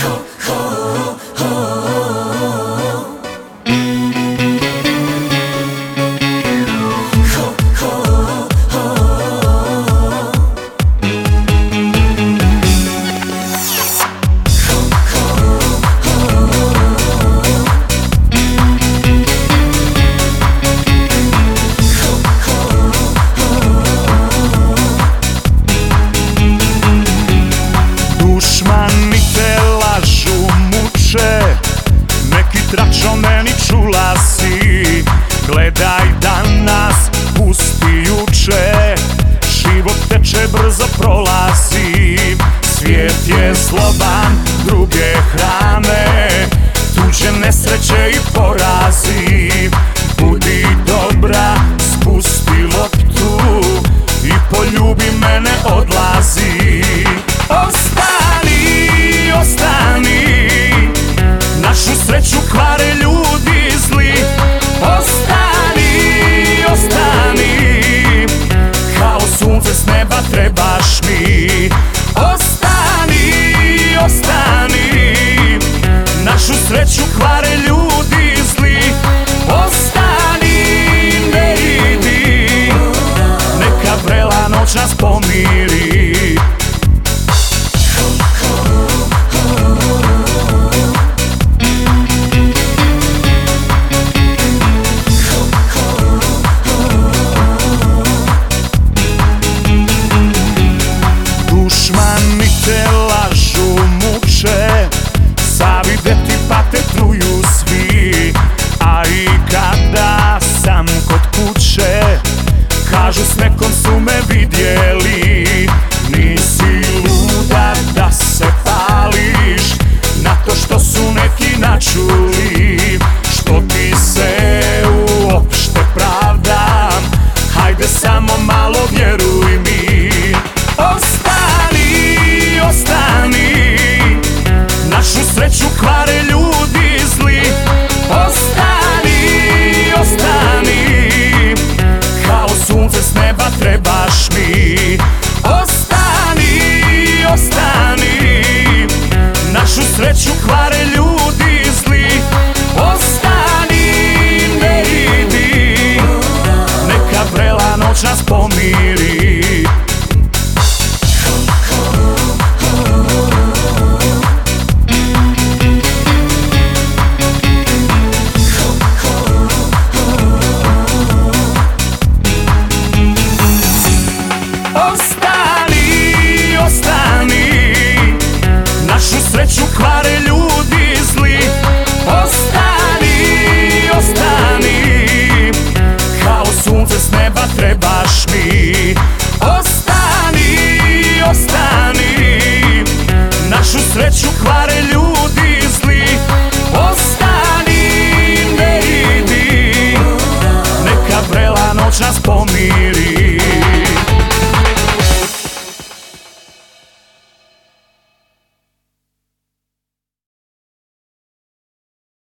ho, ho. Tračo meni čula si Gledaj danas, pusti juče Život teče, brzo prolazi. Svijet je sloban, druge hrane Tuđe nesreće i po Ostani, ostani. Našu sreću kvare ljudi